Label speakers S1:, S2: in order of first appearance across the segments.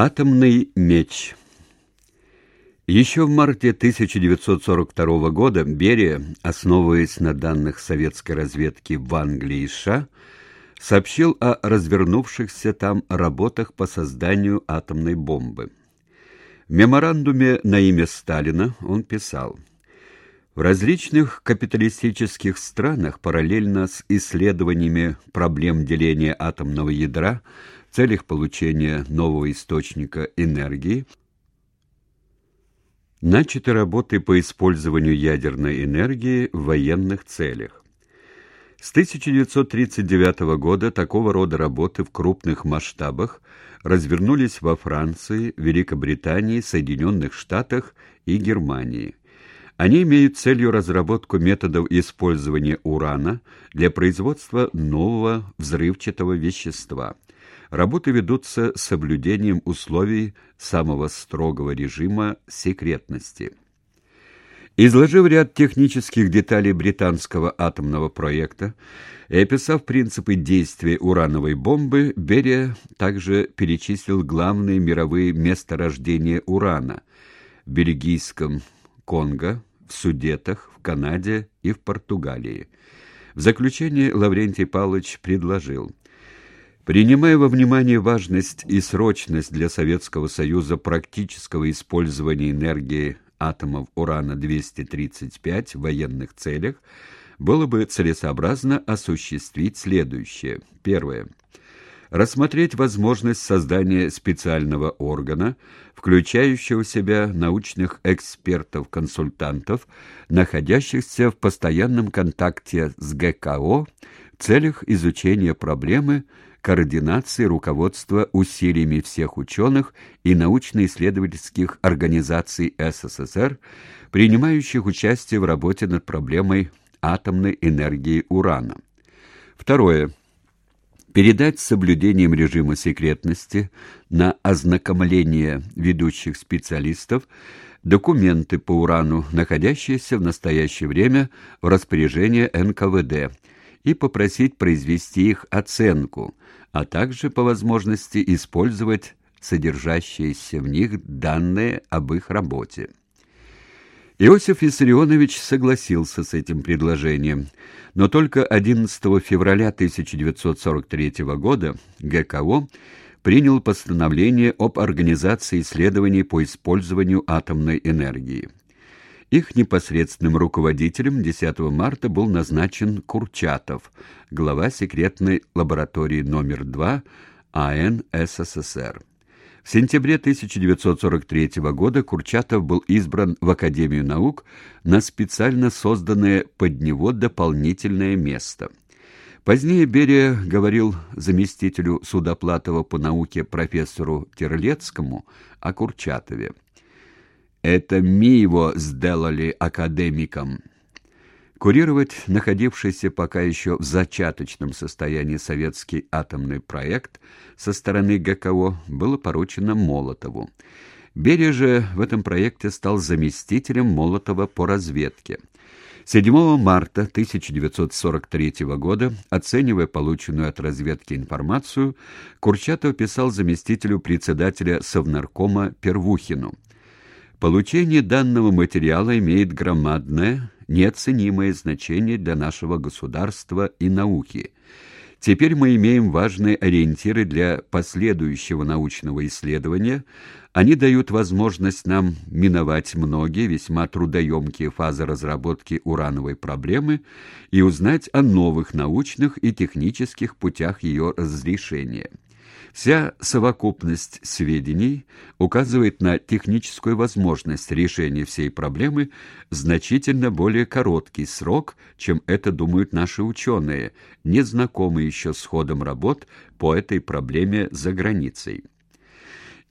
S1: Атомный меч Еще в марте 1942 года Берия, основываясь на данных советской разведки в Англии и США, сообщил о развернувшихся там работах по созданию атомной бомбы. В меморандуме на имя Сталина он писал в различных капиталистических странах параллельно с исследованиями проблем деления атомного ядра целях получения нового источника энергии начаты работы по использованию ядерной энергии в военных целях. С 1939 года такого рода работы в крупных масштабах развернулись во Франции, Великобритании, Соединенных Штатах и Германии. Они имеют целью разработку методов использования урана для производства нового взрывчатого вещества. Работы ведутся с соблюдением условий самого строгого режима секретности. Изложив ряд технических деталей британского атомного проекта и описав принципы действия урановой бомбы, Берия также перечислил главные мировые месторождения урана в бельгийском Конго, в Судетах, в Канаде и в Португалии. В заключение Лаврентий Павлович предложил Принимая во внимание важность и срочность для Советского Союза практического использования энергии атомов урана-235 в военных целях, было бы целесообразно осуществить следующее. Первое. Рассмотреть возможность создания специального органа, включающего в себя научных экспертов-консультантов, находящихся в постоянном контакте с ГКО целях изучения проблемы координации руководства усилиями всех ученых и научно-исследовательских организаций СССР, принимающих участие в работе над проблемой атомной энергии урана. Второе. Передать с соблюдением режима секретности на ознакомление ведущих специалистов документы по урану, находящиеся в настоящее время в распоряжении НКВД, и попросить произвести их оценку, а также по возможности использовать содержащиеся в них данные об их работе. Иосиф Виссарионович согласился с этим предложением, но только 11 февраля 1943 года ГКО принял постановление об организации исследований по использованию атомной энергии. Их непосредственным руководителем 10 марта был назначен Курчатов, глава секретной лаборатории номер 2 АН СССР. В сентябре 1943 года Курчатов был избран в Академию наук на специально созданное под него дополнительное место. Позднее Берия говорил заместителю Судоплатова по науке профессору Терлецкому о Курчатове. Это ми его сделали академиком. Курировать находившийся пока еще в зачаточном состоянии советский атомный проект со стороны ГКО было поручено Молотову. Берия же в этом проекте стал заместителем Молотова по разведке. 7 марта 1943 года, оценивая полученную от разведки информацию, Курчатов писал заместителю председателя Совнаркома Первухину – Получение данного материала имеет громадное, неоценимое значение для нашего государства и науки. Теперь мы имеем важные ориентиры для последующего научного исследования. Они дают возможность нам миновать многие весьма трудоемкие фазы разработки урановой проблемы и узнать о новых научных и технических путях ее разрешения. Вся совокупность сведений указывает на техническую возможность решения всей проблемы в значительно более короткий срок, чем это думают наши ученые, не знакомые еще с ходом работ по этой проблеме за границей.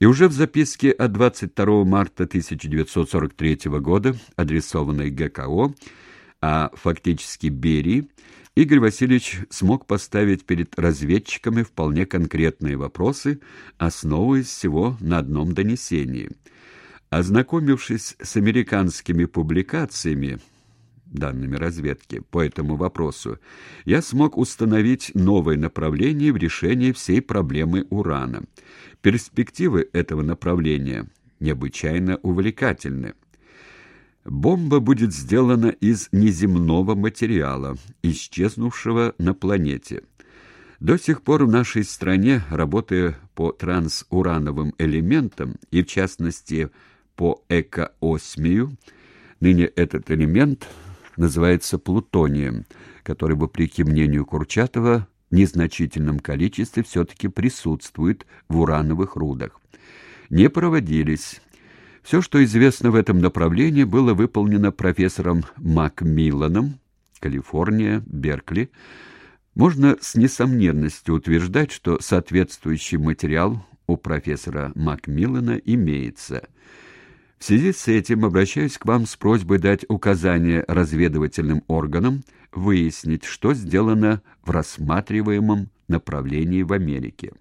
S1: И уже в записке от 22 марта 1943 года, адресованной ГКО, а фактически Берии, Игорь Васильевич смог поставить перед разведчиками вполне конкретные вопросы, основываясь всего на одном донесении. Ознакомившись с американскими публикациями, данными разведки по этому вопросу, я смог установить новое направление в решении всей проблемы урана. Перспективы этого направления необычайно увлекательны. Бомба будет сделана из неземного материала, исчезнувшего на планете. До сих пор в нашей стране, работая по трансурановым элементам и в частности по экоосмию, ныне этот элемент называется плутонием, который, вопреки мнению Курчатова, в незначительном количестве все-таки присутствует в урановых рудах. Не проводились все, что известно в этом направлении, было выполнено профессором Макмилланом, Калифорния, Беркли. Можно с несомненностью утверждать, что соответствующий материал у профессора Макмиллана имеется. В связи с этим обращаюсь к вам с просьбой дать указание разведывательным органам выяснить, что сделано в рассматриваемом направлении в Америке.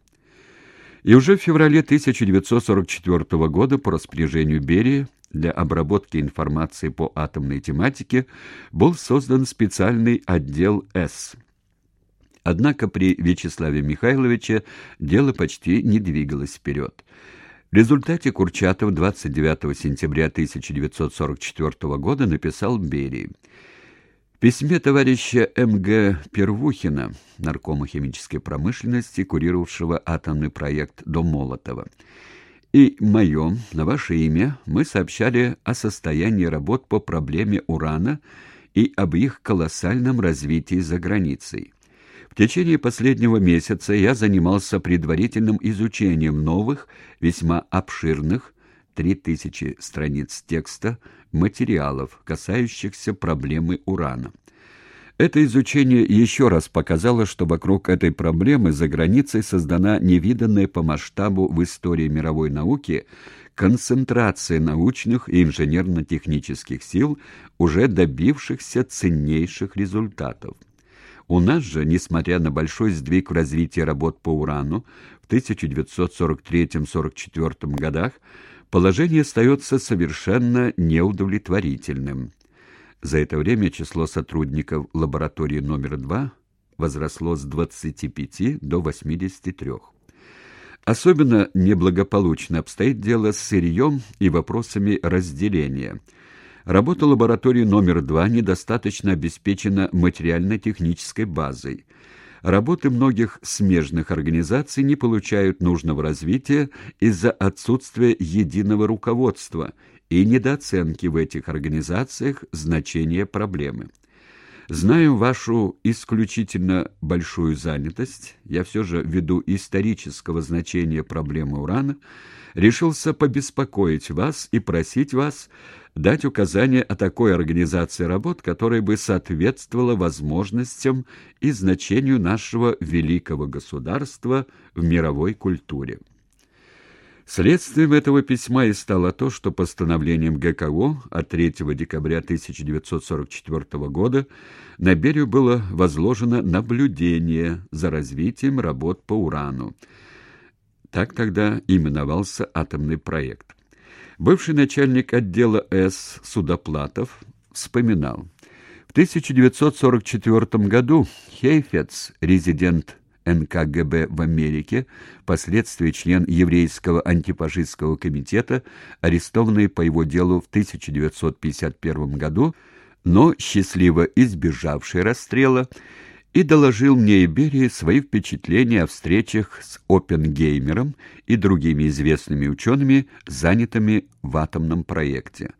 S1: И уже в феврале 1944 года по распоряжению Берии для обработки информации по атомной тематике был создан специальный отдел «С». Однако при Вячеславе Михайловиче дело почти не двигалось вперед. В результате Курчатов 29 сентября 1944 года написал Берии – в письме товарища М.Г. Первухина, наркома химической промышленности, курировавшего атомный проект до Молотова, и моем, на ваше имя, мы сообщали о состоянии работ по проблеме урана и об их колоссальном развитии за границей. В течение последнего месяца я занимался предварительным изучением новых, весьма обширных, 3000 страниц текста, материалов, касающихся проблемы урана. Это изучение еще раз показало, что вокруг этой проблемы за границей создана невиданная по масштабу в истории мировой науки концентрация научных и инженерно-технических сил, уже добившихся ценнейших результатов. У нас же, несмотря на большой сдвиг в развитии работ по урану в 1943-44 годах, положение остается совершенно неудовлетворительным. За это время число сотрудников лаборатории номер 2 возросло с 25 до 83. Особенно неблагополучно обстоит дело с сырьем и вопросами разделения. Работа лаборатории номер 2 недостаточно обеспечена материально-технической базой – Работы многих смежных организаций не получают нужного развития из-за отсутствия единого руководства и недооценки в этих организациях значения проблемы. Знаю вашу исключительно большую занятость, я все же ввиду исторического значения проблемы урана решился побеспокоить вас и просить вас дать указание о такой организации работ, которая бы соответствовала возможностям и значению нашего великого государства в мировой культуре. Следствием этого письма и стало то, что постановлением ГКО от 3 декабря 1944 года на Берию было возложено наблюдение за развитием работ по урану. Так тогда именовался атомный проект. Бывший начальник отдела С. Судоплатов вспоминал. В 1944 году Хейфец, резидент НКГБ в Америке, впоследствии член еврейского антифашистского комитета, арестованный по его делу в 1951 году, но счастливо избежавший расстрела, и доложил мне Иберии свои впечатления о встречах с Оппенгеймером и другими известными учеными, занятыми в атомном проекте.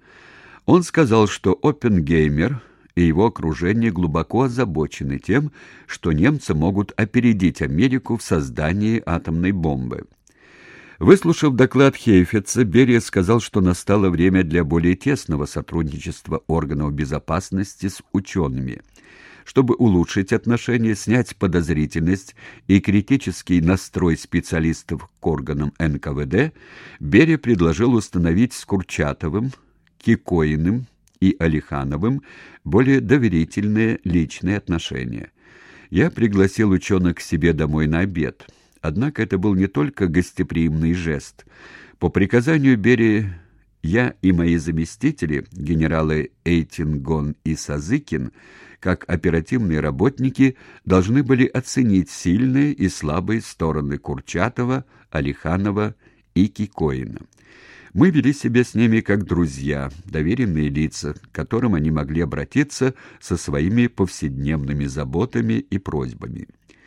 S1: Он сказал, что Оппенгеймер и его окружение глубоко озабочены тем, что немцы могут опередить Америку в создании атомной бомбы. Выслушав доклад Хейфетца, Берия сказал, что настало время для более тесного сотрудничества органов безопасности с учеными – чтобы улучшить отношения, снять подозрительность и критический настрой специалистов к органам НКВД, Берия предложил установить с Курчатовым, Кикоиным и Алихановым более доверительные личные отношения. Я пригласил ученых к себе домой на обед. Однако это был не только гостеприимный жест. По приказанию Берии Я и мои заместители, генералы Эйтингон и Сазыкин, как оперативные работники, должны были оценить сильные и слабые стороны Курчатова, Алиханова и Кикоина. Мы вели себя с ними как друзья, доверенные лица, к которым они могли обратиться со своими повседневными заботами и просьбами.